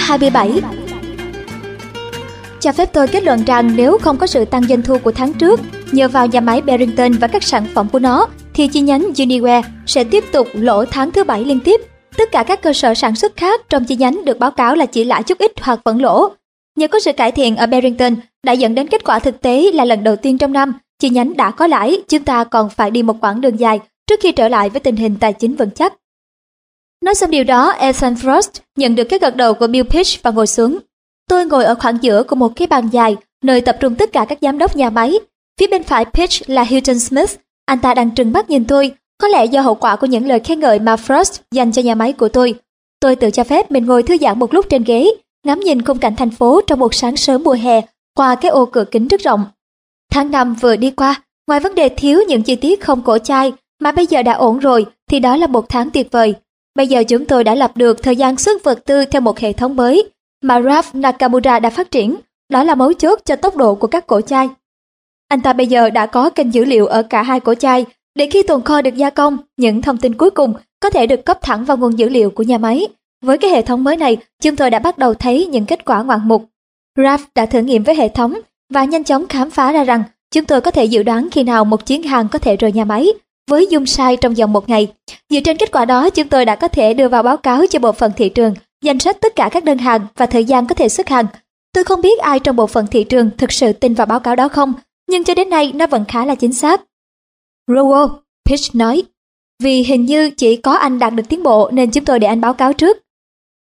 27 Cho phép tôi kết luận rằng nếu không có sự tăng doanh thu của tháng trước, nhờ vào nhà máy Barrington và các sản phẩm của nó, thì chi nhánh Uniware sẽ tiếp tục lỗ tháng thứ bảy liên tiếp. Tất cả các cơ sở sản xuất khác trong chi nhánh được báo cáo là chỉ lãi chút ít hoặc vẫn lỗ. Nhờ có sự cải thiện ở Barrington đã dẫn đến kết quả thực tế là lần đầu tiên trong năm, chi nhánh đã có lãi, chúng ta còn phải đi một quãng đường dài trước khi trở lại với tình hình tài chính vững chắc. Nói xong điều đó, Ethan Frost nhận được cái gật đầu của Bill Pitch và ngồi xuống. Tôi ngồi ở khoảng giữa của một cái bàn dài, nơi tập trung tất cả các giám đốc nhà máy. Phía bên phải Pitch là Hilton Smith, anh ta đang trừng mắt nhìn tôi, có lẽ do hậu quả của những lời khen ngợi mà Frost dành cho nhà máy của tôi. Tôi tự cho phép mình ngồi thư giãn một lúc trên ghế, ngắm nhìn khung cảnh thành phố trong một sáng sớm mùa hè qua cái ô cửa kính rất rộng. Tháng năm vừa đi qua, ngoài vấn đề thiếu những chi tiết không cổ chai mà bây giờ đã ổn rồi thì đó là một tháng tuyệt vời. Bây giờ chúng tôi đã lập được thời gian xuất vật tư theo một hệ thống mới mà Ralph Nakamura đã phát triển. Đó là mấu chốt cho tốc độ của các cổ chai. Anh ta bây giờ đã có kênh dữ liệu ở cả hai cổ chai để khi tồn kho được gia công, những thông tin cuối cùng có thể được cấp thẳng vào nguồn dữ liệu của nhà máy. Với cái hệ thống mới này, chúng tôi đã bắt đầu thấy những kết quả ngoạn mục. Ralph đã thử nghiệm với hệ thống và nhanh chóng khám phá ra rằng chúng tôi có thể dự đoán khi nào một chuyến hàng có thể rời nhà máy với dung sai trong vòng một ngày. Dựa trên kết quả đó, chúng tôi đã có thể đưa vào báo cáo cho bộ phận thị trường danh sách tất cả các đơn hàng và thời gian có thể xuất hàng. Tôi không biết ai trong bộ phận thị trường thực sự tin vào báo cáo đó không, nhưng cho đến nay nó vẫn khá là chính xác. Rowo, Pitch nói, vì hình như chỉ có anh đạt được tiến bộ nên chúng tôi để anh báo cáo trước.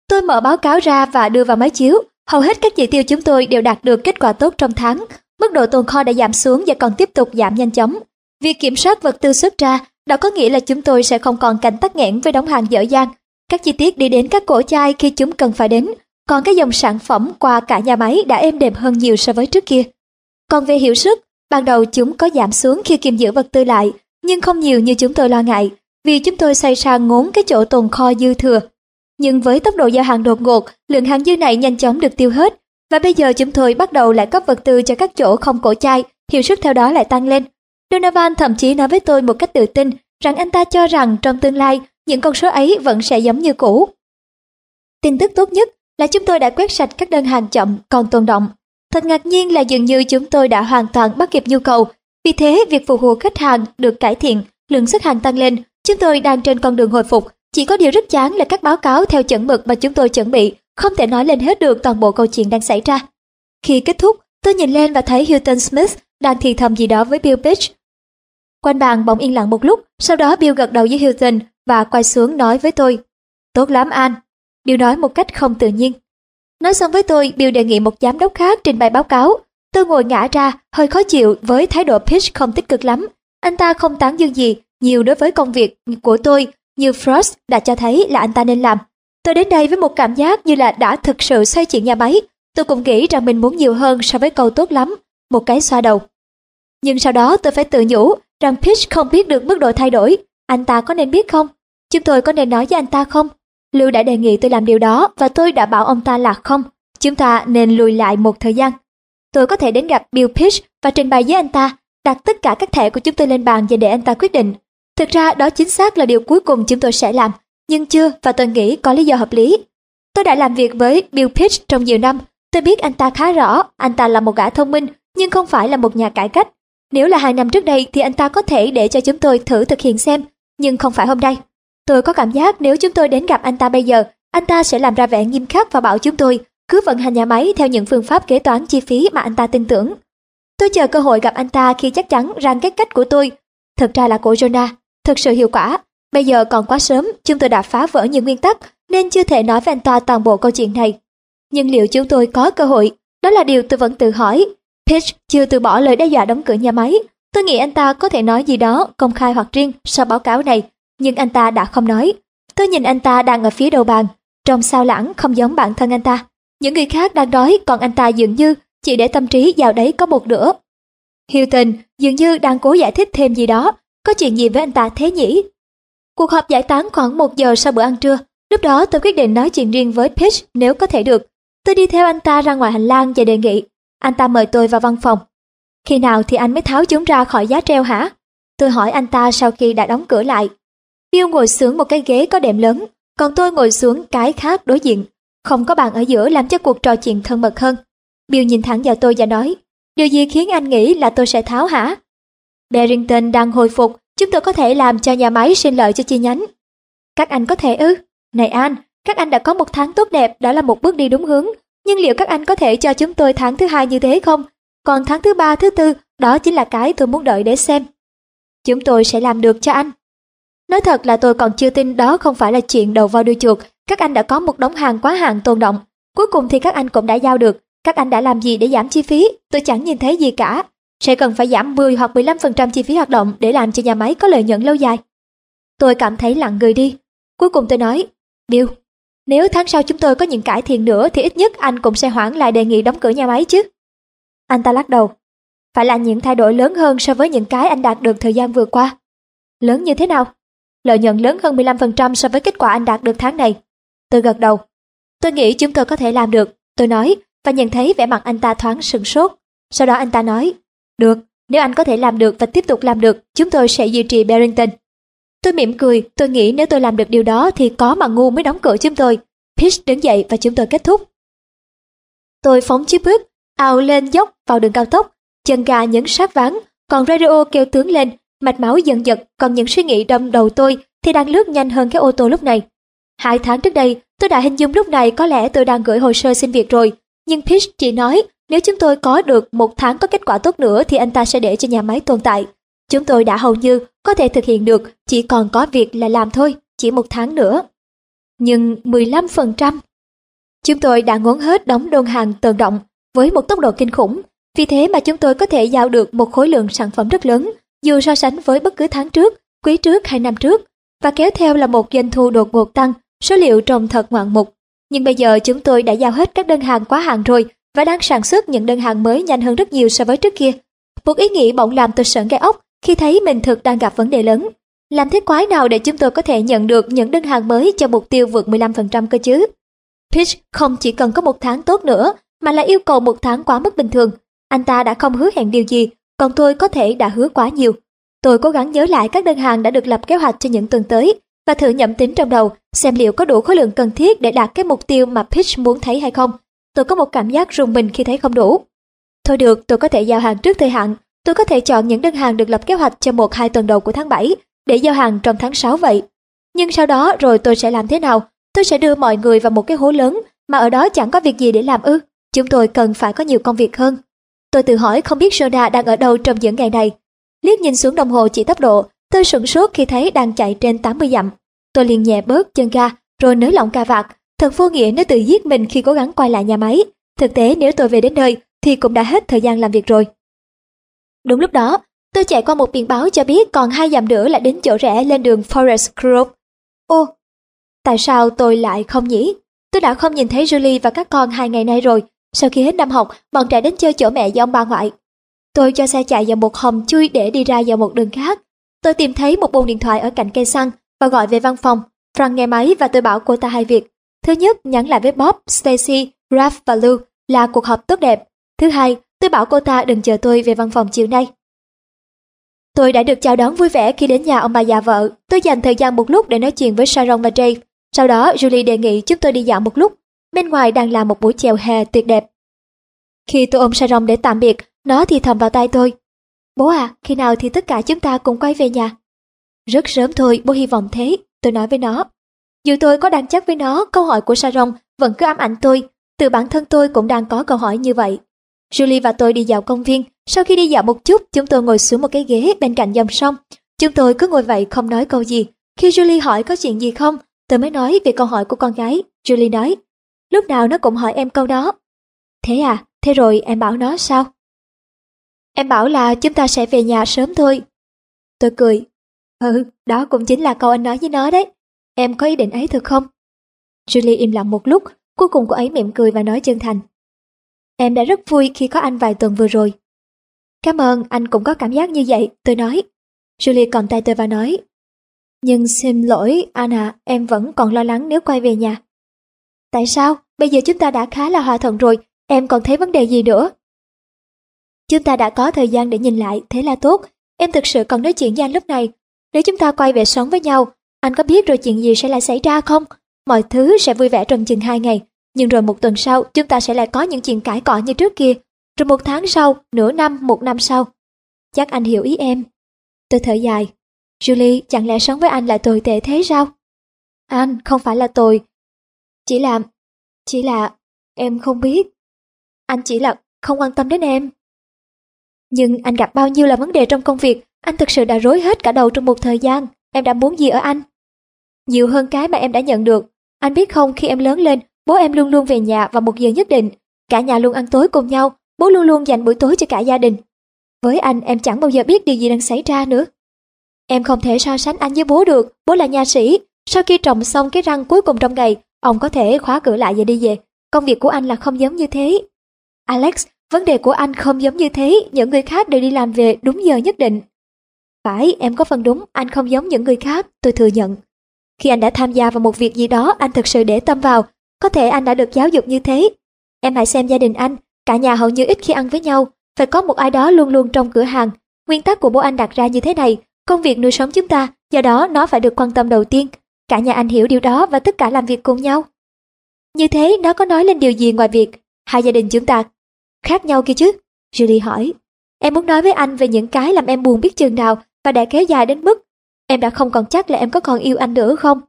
Tôi mở báo cáo ra và đưa vào máy chiếu. Hầu hết các chỉ tiêu chúng tôi đều đạt được kết quả tốt trong tháng. Mức độ tồn kho đã giảm xuống và còn tiếp tục giảm nhanh chóng. Việc kiểm soát vật tư xuất ra đó có nghĩa là chúng tôi sẽ không còn cảnh tắc nghẽn với đóng hàng dở dang. Các chi tiết đi đến các cổ chai khi chúng cần phải đến, còn cái dòng sản phẩm qua cả nhà máy đã êm đềm hơn nhiều so với trước kia. Còn về hiệu suất, ban đầu chúng có giảm xuống khi kiềm giữ vật tư lại, nhưng không nhiều như chúng tôi lo ngại, vì chúng tôi xây ra ngốn cái chỗ tồn kho dư thừa. Nhưng với tốc độ giao hàng đột ngột, lượng hàng dư này nhanh chóng được tiêu hết, và bây giờ chúng tôi bắt đầu lại cấp vật tư cho các chỗ không cổ chai, hiệu suất theo đó lại tăng lên. Donovan thậm chí nói với tôi một cách tự tin rằng anh ta cho rằng trong tương lai những con số ấy vẫn sẽ giống như cũ. Tin tức tốt nhất là chúng tôi đã quét sạch các đơn hàng chậm còn tồn động. Thật ngạc nhiên là dường như chúng tôi đã hoàn toàn bắt kịp nhu cầu. Vì thế, việc phục vụ khách hàng được cải thiện, lượng xuất hàng tăng lên, chúng tôi đang trên con đường hồi phục. Chỉ có điều rất chán là các báo cáo theo chuẩn mực mà chúng tôi chuẩn bị không thể nói lên hết được toàn bộ câu chuyện đang xảy ra. Khi kết thúc, tôi nhìn lên và thấy Hilton Smith đang thì thầm gì đó với Bill Page Quanh bàn bỗng yên lặng một lúc, sau đó Bill gật đầu với Hilton và quay xuống nói với tôi. Tốt lắm An. Bill nói một cách không tự nhiên. Nói xong với tôi, Bill đề nghị một giám đốc khác trình bày báo cáo. Tôi ngồi ngã ra, hơi khó chịu với thái độ Pitch không tích cực lắm. Anh ta không tán dương gì nhiều đối với công việc của tôi như Frost đã cho thấy là anh ta nên làm. Tôi đến đây với một cảm giác như là đã thực sự xoay chuyển nhà máy. Tôi cũng nghĩ rằng mình muốn nhiều hơn so với câu tốt lắm, một cái xoa đầu. Nhưng sau đó tôi phải tự nhủ rằng Pitch không biết được mức độ thay đổi. Anh ta có nên biết không? Chúng tôi có nên nói với anh ta không? Lưu đã đề nghị tôi làm điều đó và tôi đã bảo ông ta là không. Chúng ta nên lùi lại một thời gian. Tôi có thể đến gặp Bill Pitch và trình bày với anh ta, đặt tất cả các thẻ của chúng tôi lên bàn và để anh ta quyết định. Thực ra đó chính xác là điều cuối cùng chúng tôi sẽ làm, nhưng chưa và tôi nghĩ có lý do hợp lý. Tôi đã làm việc với Bill Pitch trong nhiều năm, tôi biết anh ta khá rõ, anh ta là một gã thông minh nhưng không phải là một nhà cải cách. Nếu là hai năm trước đây thì anh ta có thể để cho chúng tôi thử thực hiện xem, nhưng không phải hôm nay. Tôi có cảm giác nếu chúng tôi đến gặp anh ta bây giờ, anh ta sẽ làm ra vẻ nghiêm khắc và bảo chúng tôi cứ vận hành nhà máy theo những phương pháp kế toán chi phí mà anh ta tin tưởng. Tôi chờ cơ hội gặp anh ta khi chắc chắn rằng cái cách của tôi, thật ra là của Jonah, thực sự hiệu quả. Bây giờ còn quá sớm, chúng tôi đã phá vỡ nhiều nguyên tắc nên chưa thể nói với anh ta toàn bộ câu chuyện này. Nhưng liệu chúng tôi có cơ hội? Đó là điều tôi vẫn tự hỏi. Pitch chưa từ bỏ lời đe dọa đóng cửa nhà máy. Tôi nghĩ anh ta có thể nói gì đó công khai hoặc riêng sau báo cáo này, nhưng anh ta đã không nói. Tôi nhìn anh ta đang ở phía đầu bàn, trông sao lãng không giống bản thân anh ta. Những người khác đang đói còn anh ta dường như chỉ để tâm trí vào đấy có một nửa. Hilton dường như đang cố giải thích thêm gì đó, có chuyện gì với anh ta thế nhỉ? Cuộc họp giải tán khoảng một giờ sau bữa ăn trưa, lúc đó tôi quyết định nói chuyện riêng với Pitch nếu có thể được. Tôi đi theo anh ta ra ngoài hành lang và đề nghị. Anh ta mời tôi vào văn phòng. Khi nào thì anh mới tháo chúng ra khỏi giá treo hả? Tôi hỏi anh ta sau khi đã đóng cửa lại. Bill ngồi xuống một cái ghế có đệm lớn, còn tôi ngồi xuống cái khác đối diện. không có bạn ở giữa làm cho cuộc trò chuyện thân mật hơn. Bill nhìn thẳng vào tôi và nói, điều gì khiến anh nghĩ là tôi sẽ tháo hả? Barrington đang hồi phục, chúng tôi có thể làm cho nhà máy sinh lợi cho chi nhánh. Các anh có thể ư? Này An, các anh đã có một tháng tốt đẹp, đó là một bước đi đúng hướng. Nhưng liệu các anh có thể cho chúng tôi tháng thứ hai như thế không? Còn tháng thứ ba, thứ tư, đó chính là cái tôi muốn đợi để xem. Chúng tôi sẽ làm được cho anh. Nói thật là tôi còn chưa tin đó không phải là chuyện đầu vào đuôi chuột. Các anh đã có một đống hàng quá hạn tồn động. Cuối cùng thì các anh cũng đã giao được. Các anh đã làm gì để giảm chi phí? Tôi chẳng nhìn thấy gì cả. Sẽ cần phải giảm 10 hoặc 15% chi phí hoạt động để làm cho nhà máy có lợi nhuận lâu dài. Tôi cảm thấy lặng người đi. Cuối cùng tôi nói, Bill, nếu tháng sau chúng tôi có những cải thiện nữa thì ít nhất anh cũng sẽ hoãn lại đề nghị đóng cửa nhà máy chứ. Anh ta lắc đầu. Phải là những thay đổi lớn hơn so với những cái anh đạt được thời gian vừa qua. Lớn như thế nào? Lợi nhuận lớn hơn 15% so với kết quả anh đạt được tháng này. Tôi gật đầu. Tôi nghĩ chúng tôi có thể làm được, tôi nói, và nhận thấy vẻ mặt anh ta thoáng sừng sốt. Sau đó anh ta nói, được, nếu anh có thể làm được và tiếp tục làm được, chúng tôi sẽ duy trì Barrington. Tôi mỉm cười, tôi nghĩ nếu tôi làm được điều đó thì có mà ngu mới đóng cửa chúng tôi. Peach đứng dậy và chúng tôi kết thúc. Tôi phóng chiếc bước, ào lên dốc vào đường cao tốc, chân gà nhấn sát ván, còn radio kêu tướng lên, mạch máu dần giật, còn những suy nghĩ đâm đầu tôi thì đang lướt nhanh hơn cái ô tô lúc này. Hai tháng trước đây, tôi đã hình dung lúc này có lẽ tôi đang gửi hồ sơ xin việc rồi, nhưng Peach chỉ nói nếu chúng tôi có được một tháng có kết quả tốt nữa thì anh ta sẽ để cho nhà máy tồn tại. Chúng tôi đã hầu như có thể thực hiện được, chỉ còn có việc là làm thôi, chỉ một tháng nữa. Nhưng 15%. Chúng tôi đã ngốn hết đóng đơn hàng tồn động với một tốc độ kinh khủng, vì thế mà chúng tôi có thể giao được một khối lượng sản phẩm rất lớn, dù so sánh với bất cứ tháng trước, quý trước hay năm trước, và kéo theo là một doanh thu đột ngột tăng, số liệu trông thật ngoạn mục. Nhưng bây giờ chúng tôi đã giao hết các đơn hàng quá hạn rồi và đang sản xuất những đơn hàng mới nhanh hơn rất nhiều so với trước kia. Một ý nghĩ bỗng làm tôi sợn gai ốc khi thấy mình thực đang gặp vấn đề lớn. Làm thế quái nào để chúng tôi có thể nhận được những đơn hàng mới cho mục tiêu vượt 15% cơ chứ? Pitch không chỉ cần có một tháng tốt nữa, mà là yêu cầu một tháng quá mức bình thường. Anh ta đã không hứa hẹn điều gì, còn tôi có thể đã hứa quá nhiều. Tôi cố gắng nhớ lại các đơn hàng đã được lập kế hoạch cho những tuần tới và thử nhẩm tính trong đầu xem liệu có đủ khối lượng cần thiết để đạt cái mục tiêu mà Pitch muốn thấy hay không. Tôi có một cảm giác rùng mình khi thấy không đủ. Thôi được, tôi có thể giao hàng trước thời hạn. Tôi có thể chọn những đơn hàng được lập kế hoạch cho một hai tuần đầu của tháng 7 để giao hàng trong tháng 6 vậy. Nhưng sau đó rồi tôi sẽ làm thế nào? Tôi sẽ đưa mọi người vào một cái hố lớn mà ở đó chẳng có việc gì để làm ư. Chúng tôi cần phải có nhiều công việc hơn. Tôi tự hỏi không biết Soda đang ở đâu trong những ngày này. Liếc nhìn xuống đồng hồ chỉ tốc độ, tôi sửng sốt khi thấy đang chạy trên 80 dặm. Tôi liền nhẹ bớt chân ga, rồi nới lỏng cà vạt. Thật vô nghĩa nếu tự giết mình khi cố gắng quay lại nhà máy. Thực tế nếu tôi về đến nơi thì cũng đã hết thời gian làm việc rồi. Đúng lúc đó, tôi chạy qua một biển báo cho biết còn hai dặm nữa là đến chỗ rẽ lên đường Forest Grove. Ô, tại sao tôi lại không nhỉ? Tôi đã không nhìn thấy Julie và các con hai ngày nay rồi. Sau khi hết năm học, bọn trẻ đến chơi chỗ mẹ với ông bà ngoại. Tôi cho xe chạy vào một hầm chui để đi ra vào một đường khác. Tôi tìm thấy một bồn điện thoại ở cạnh cây xăng và gọi về văn phòng. Frank nghe máy và tôi bảo cô ta hai việc. Thứ nhất, nhắn lại với Bob, Stacy, Ralph và Lou là cuộc họp tốt đẹp. Thứ hai, tôi bảo cô ta đừng chờ tôi về văn phòng chiều nay. Tôi đã được chào đón vui vẻ khi đến nhà ông bà già vợ. Tôi dành thời gian một lúc để nói chuyện với Sharon và Jay. Sau đó, Julie đề nghị chúng tôi đi dạo một lúc. Bên ngoài đang là một buổi chèo hè tuyệt đẹp. Khi tôi ôm Sharon để tạm biệt, nó thì thầm vào tay tôi. Bố à, khi nào thì tất cả chúng ta cùng quay về nhà? Rất sớm thôi, bố hy vọng thế, tôi nói với nó. Dù tôi có đang chắc với nó, câu hỏi của Sharon vẫn cứ ám ảnh tôi. Từ bản thân tôi cũng đang có câu hỏi như vậy. Julie và tôi đi dạo công viên. Sau khi đi dạo một chút, chúng tôi ngồi xuống một cái ghế bên cạnh dòng sông. Chúng tôi cứ ngồi vậy không nói câu gì. Khi Julie hỏi có chuyện gì không, tôi mới nói về câu hỏi của con gái. Julie nói, lúc nào nó cũng hỏi em câu đó. Thế à, thế rồi em bảo nó sao? Em bảo là chúng ta sẽ về nhà sớm thôi. Tôi cười. Ừ, đó cũng chính là câu anh nói với nó đấy. Em có ý định ấy thật không? Julie im lặng một lúc, cuối cùng cô ấy mỉm cười và nói chân thành. Em đã rất vui khi có anh vài tuần vừa rồi. Cảm ơn, anh cũng có cảm giác như vậy, tôi nói. Julie cầm tay tôi và nói. Nhưng xin lỗi, Anna, em vẫn còn lo lắng nếu quay về nhà. Tại sao? Bây giờ chúng ta đã khá là hòa thuận rồi, em còn thấy vấn đề gì nữa? Chúng ta đã có thời gian để nhìn lại, thế là tốt. Em thực sự còn nói chuyện với anh lúc này. Nếu chúng ta quay về sống với nhau, anh có biết rồi chuyện gì sẽ lại xảy ra không? Mọi thứ sẽ vui vẻ trong chừng hai ngày. Nhưng rồi một tuần sau, chúng ta sẽ lại có những chuyện cãi cọ như trước kia. Rồi một tháng sau, nửa năm, một năm sau. Chắc anh hiểu ý em. Tôi thở dài. Julie, chẳng lẽ sống với anh là tồi tệ thế sao? Anh, không phải là tồi. Chỉ là... Chỉ là... Em không biết. Anh chỉ là không quan tâm đến em. Nhưng anh gặp bao nhiêu là vấn đề trong công việc, anh thực sự đã rối hết cả đầu trong một thời gian. Em đã muốn gì ở anh? Nhiều hơn cái mà em đã nhận được. Anh biết không, khi em lớn lên, bố em luôn luôn về nhà vào một giờ nhất định. Cả nhà luôn ăn tối cùng nhau, bố luôn luôn dành buổi tối cho cả gia đình. Với anh, em chẳng bao giờ biết điều gì đang xảy ra nữa. Em không thể so sánh anh với bố được, bố là nha sĩ. Sau khi trồng xong cái răng cuối cùng trong ngày, ông có thể khóa cửa lại và đi về. Công việc của anh là không giống như thế. Alex, vấn đề của anh không giống như thế, những người khác đều đi làm về đúng giờ nhất định. Phải, em có phần đúng, anh không giống những người khác, tôi thừa nhận. Khi anh đã tham gia vào một việc gì đó anh thực sự để tâm vào, có thể anh đã được giáo dục như thế. Em hãy xem gia đình anh, cả nhà hầu như ít khi ăn với nhau, phải có một ai đó luôn luôn trong cửa hàng. Nguyên tắc của bố anh đặt ra như thế này, công việc nuôi sống chúng ta, do đó nó phải được quan tâm đầu tiên. Cả nhà anh hiểu điều đó và tất cả làm việc cùng nhau. Như thế nó có nói lên điều gì ngoài việc hai gia đình chúng ta khác nhau kia chứ? Julie hỏi. Em muốn nói với anh về những cái làm em buồn biết chừng nào và đã kéo dài đến mức em đã không còn chắc là em có còn yêu anh nữa không?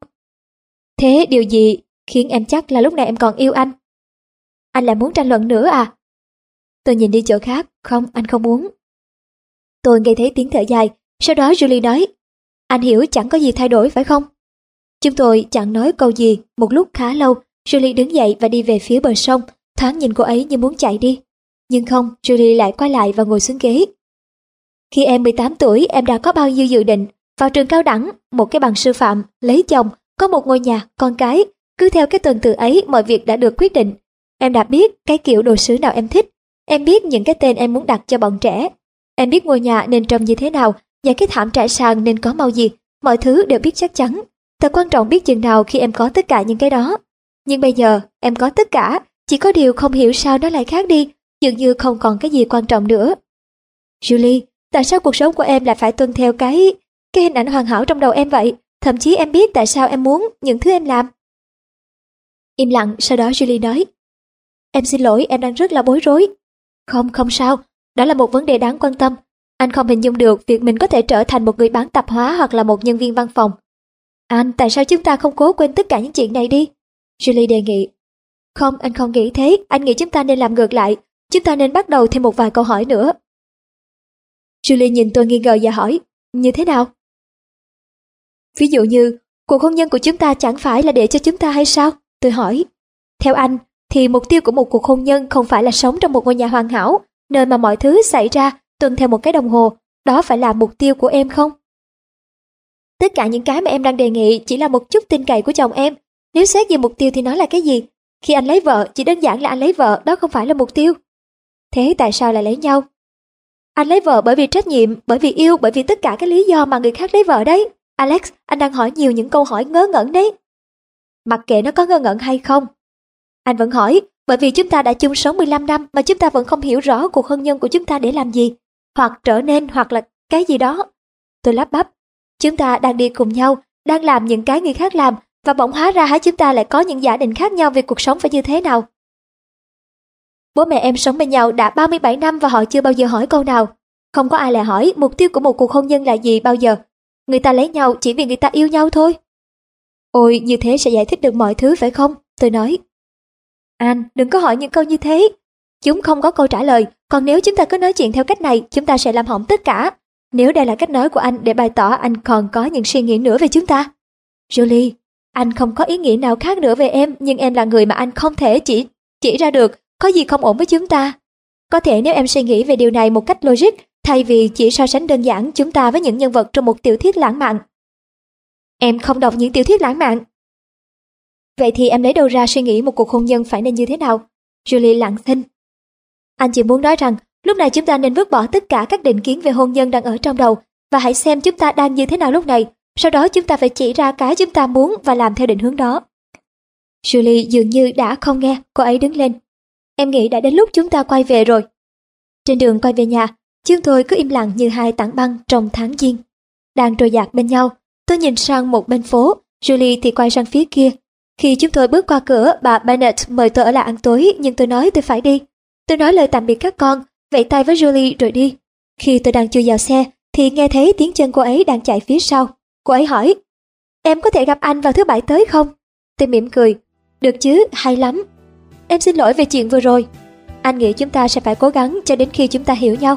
Thế điều gì khiến em chắc là lúc này em còn yêu anh? Anh lại muốn tranh luận nữa à? Tôi nhìn đi chỗ khác, không, anh không muốn. Tôi nghe thấy tiếng thở dài, sau đó Julie nói, anh hiểu chẳng có gì thay đổi phải không? Chúng tôi chẳng nói câu gì, một lúc khá lâu, Julie đứng dậy và đi về phía bờ sông, thoáng nhìn cô ấy như muốn chạy đi. Nhưng không, Julie lại quay lại và ngồi xuống ghế. Khi em 18 tuổi, em đã có bao nhiêu dự định? Vào trường cao đẳng, một cái bằng sư phạm, lấy chồng, có một ngôi nhà, con cái. Cứ theo cái tuần tự ấy, mọi việc đã được quyết định. Em đã biết cái kiểu đồ sứ nào em thích. Em biết những cái tên em muốn đặt cho bọn trẻ. Em biết ngôi nhà nên trông như thế nào và cái thảm trải sàn nên có màu gì. Mọi thứ đều biết chắc chắn. Thật quan trọng biết chừng nào khi em có tất cả những cái đó. Nhưng bây giờ, em có tất cả, chỉ có điều không hiểu sao nó lại khác đi, dường như không còn cái gì quan trọng nữa. Julie, tại sao cuộc sống của em lại phải tuân theo cái cái hình ảnh hoàn hảo trong đầu em vậy? Thậm chí em biết tại sao em muốn những thứ em làm. Im lặng, sau đó Julie nói. Em xin lỗi, em đang rất là bối rối. Không, không sao, đó là một vấn đề đáng quan tâm. Anh không hình dung được việc mình có thể trở thành một người bán tạp hóa hoặc là một nhân viên văn phòng. Anh, tại sao chúng ta không cố quên tất cả những chuyện này đi? Julie đề nghị. Không, anh không nghĩ thế, anh nghĩ chúng ta nên làm ngược lại. Chúng ta nên bắt đầu thêm một vài câu hỏi nữa. Julie nhìn tôi nghi ngờ và hỏi, như thế nào? Ví dụ như, cuộc hôn nhân của chúng ta chẳng phải là để cho chúng ta hay sao? Tôi hỏi. Theo anh, thì mục tiêu của một cuộc hôn nhân không phải là sống trong một ngôi nhà hoàn hảo, nơi mà mọi thứ xảy ra tuân theo một cái đồng hồ. Đó phải là mục tiêu của em không? Tất cả những cái mà em đang đề nghị chỉ là một chút tin cậy của chồng em. Nếu xét về mục tiêu thì nó là cái gì? Khi anh lấy vợ, chỉ đơn giản là anh lấy vợ, đó không phải là mục tiêu. Thế tại sao lại lấy nhau? Anh lấy vợ bởi vì trách nhiệm, bởi vì yêu, bởi vì tất cả các lý do mà người khác lấy vợ đấy. Alex, anh đang hỏi nhiều những câu hỏi ngớ ngẩn đấy. Mặc kệ nó có ngơ ngẩn hay không. Anh vẫn hỏi, bởi vì chúng ta đã chung sống 15 năm mà chúng ta vẫn không hiểu rõ cuộc hôn nhân của chúng ta để làm gì. Hoặc trở nên hoặc là cái gì đó. Tôi lắp bắp. Chúng ta đang đi cùng nhau, đang làm những cái người khác làm và bỗng hóa ra hả chúng ta lại có những giả định khác nhau về cuộc sống phải như thế nào. Bố mẹ em sống bên nhau đã 37 năm và họ chưa bao giờ hỏi câu nào. Không có ai lại hỏi mục tiêu của một cuộc hôn nhân là gì bao giờ. Người ta lấy nhau chỉ vì người ta yêu nhau thôi. Ôi, như thế sẽ giải thích được mọi thứ phải không? Tôi nói. Anh, đừng có hỏi những câu như thế. Chúng không có câu trả lời, còn nếu chúng ta cứ nói chuyện theo cách này, chúng ta sẽ làm hỏng tất cả. Nếu đây là cách nói của anh để bày tỏ anh còn có những suy nghĩ nữa về chúng ta. Julie, anh không có ý nghĩa nào khác nữa về em, nhưng em là người mà anh không thể chỉ chỉ ra được có gì không ổn với chúng ta. Có thể nếu em suy nghĩ về điều này một cách logic, thay vì chỉ so sánh đơn giản chúng ta với những nhân vật trong một tiểu thuyết lãng mạn. Em không đọc những tiểu thuyết lãng mạn. Vậy thì em lấy đâu ra suy nghĩ một cuộc hôn nhân phải nên như thế nào? Julie lặng thinh. Anh chỉ muốn nói rằng, lúc này chúng ta nên vứt bỏ tất cả các định kiến về hôn nhân đang ở trong đầu và hãy xem chúng ta đang như thế nào lúc này. Sau đó chúng ta phải chỉ ra cái chúng ta muốn và làm theo định hướng đó. Julie dường như đã không nghe, cô ấy đứng lên. Em nghĩ đã đến lúc chúng ta quay về rồi. Trên đường quay về nhà, chương tôi cứ im lặng như hai tảng băng trong tháng giêng. Đang trôi dạt bên nhau, tôi nhìn sang một bên phố, Julie thì quay sang phía kia. Khi chúng tôi bước qua cửa, bà Bennett mời tôi ở lại ăn tối, nhưng tôi nói tôi phải đi. Tôi nói lời tạm biệt các con, vẫy tay với Julie rồi đi. Khi tôi đang chui vào xe, thì nghe thấy tiếng chân cô ấy đang chạy phía sau. Cô ấy hỏi, em có thể gặp anh vào thứ bảy tới không? Tôi mỉm cười, được chứ, hay lắm. Em xin lỗi về chuyện vừa rồi. Anh nghĩ chúng ta sẽ phải cố gắng cho đến khi chúng ta hiểu nhau.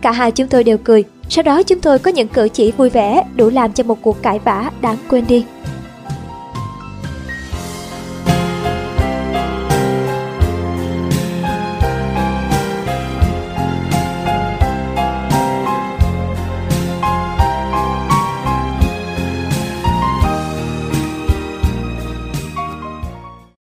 Cả hai chúng tôi đều cười, sau đó chúng tôi có những cử chỉ vui vẻ đủ làm cho một cuộc cãi vã đáng quên đi.